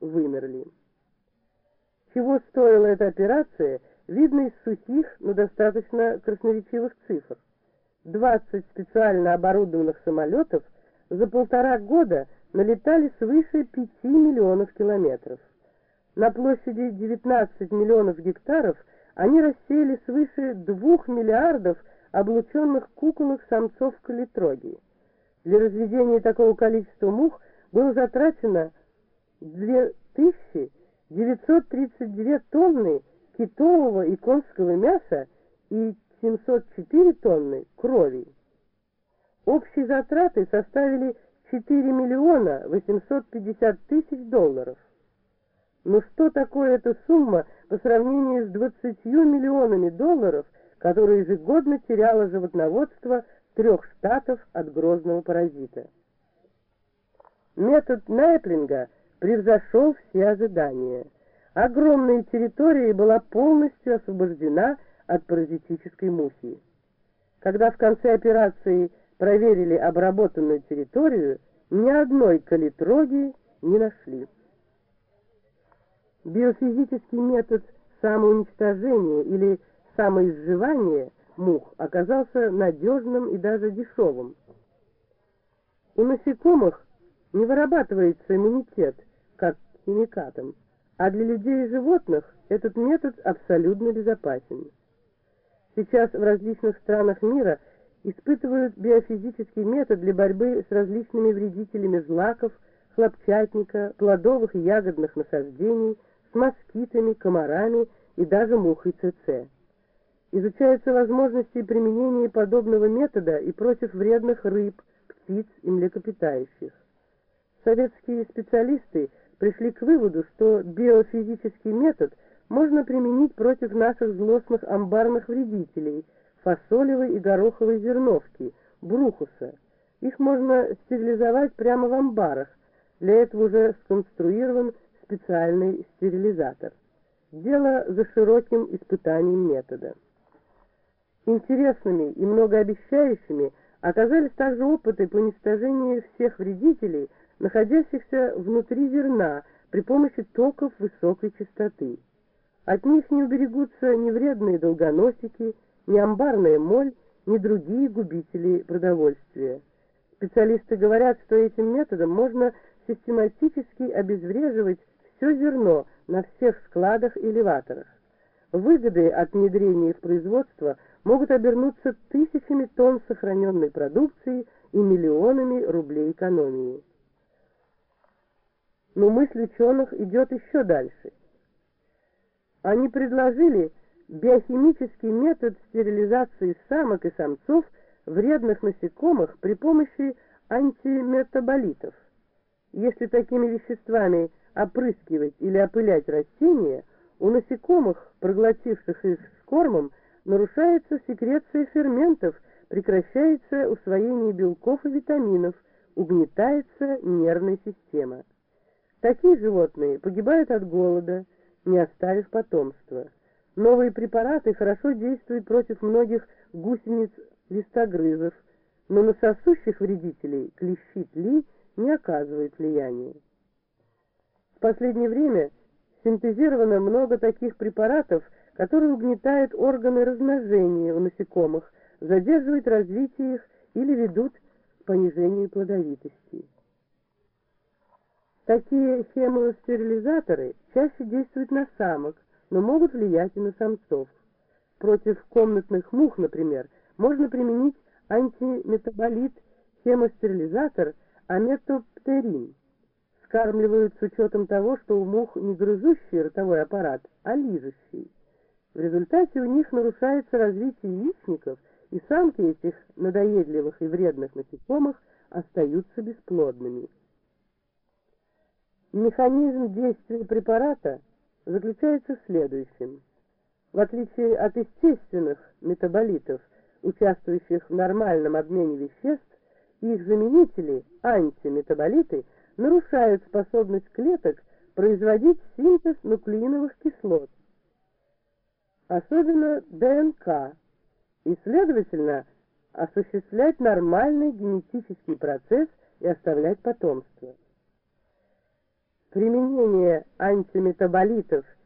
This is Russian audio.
вымерли. Чего стоила эта операция, видно из сухих, но достаточно красноречивых цифр. 20 специально оборудованных самолетов за полтора года налетали свыше 5 миллионов километров. На площади 19 миллионов гектаров они рассеяли свыше 2 миллиардов облученных куколок самцов калитроги. Для разведения такого количества мух было затрачено 2932 тонны китового и конского мяса и 704 тонны крови. Общие затраты составили 4 миллиона 850 тысяч долларов. Но что такое эта сумма по сравнению с 20 миллионами долларов, которые ежегодно теряло животноводство трех штатов от грозного паразита? Метод Найплинга превзошел все ожидания. Огромная территория была полностью освобождена от паразитической мухи. Когда в конце операции проверили обработанную территорию, ни одной калитроги не нашли. Биофизический метод самоуничтожения или самоизживания мух оказался надежным и даже дешевым. У насекомых не вырабатывается иммунитет, как химикатам, а для людей и животных этот метод абсолютно безопасен. Сейчас в различных странах мира испытывают биофизический метод для борьбы с различными вредителями злаков, хлопчатника, плодовых и ягодных насаждений, с москитами, комарами и даже мухой ЦЦ. Изучаются возможности применения подобного метода и против вредных рыб, птиц и млекопитающих. Советские специалисты пришли к выводу, что биофизический метод – можно применить против наших злостных амбарных вредителей, фасолевой и гороховой зерновки, брухуса. Их можно стерилизовать прямо в амбарах. Для этого уже сконструирован специальный стерилизатор. Дело за широким испытанием метода. Интересными и многообещающими оказались также опыты по уничтожению всех вредителей, находящихся внутри зерна при помощи токов высокой частоты. От них не уберегутся ни вредные долгоносики, ни амбарная моль, ни другие губители продовольствия. Специалисты говорят, что этим методом можно систематически обезвреживать все зерно на всех складах и элеваторах. Выгоды от внедрения в производство могут обернуться тысячами тонн сохраненной продукции и миллионами рублей экономии. Но мысль ученых идет еще дальше. Они предложили биохимический метод стерилизации самок и самцов вредных насекомых при помощи антиметаболитов. Если такими веществами опрыскивать или опылять растения, у насекомых, проглотивших их с кормом, нарушается секреция ферментов, прекращается усвоение белков и витаминов, угнетается нервная система. Такие животные погибают от голода, не оставив потомства. Новые препараты хорошо действуют против многих гусениц-листогрызов, но на сосущих вредителей клещи тли не оказывают влияния. В последнее время синтезировано много таких препаратов, которые угнетают органы размножения у насекомых, задерживают развитие их или ведут к понижению плодовитости. Такие хемостерилизаторы чаще действуют на самок, но могут влиять и на самцов. Против комнатных мух, например, можно применить антиметаболит хемостерилизатор аметоптерин. Скармливают с учетом того, что у мух не грызущий ротовой аппарат, а лижущий. В результате у них нарушается развитие яичников, и самки этих надоедливых и вредных насекомых остаются бесплодными. Механизм действия препарата заключается в следующем. В отличие от естественных метаболитов, участвующих в нормальном обмене веществ, их заменители, антиметаболиты, нарушают способность клеток производить синтез нуклеиновых кислот, особенно ДНК, и, следовательно, осуществлять нормальный генетический процесс и оставлять потомство. Применение антиметаболитов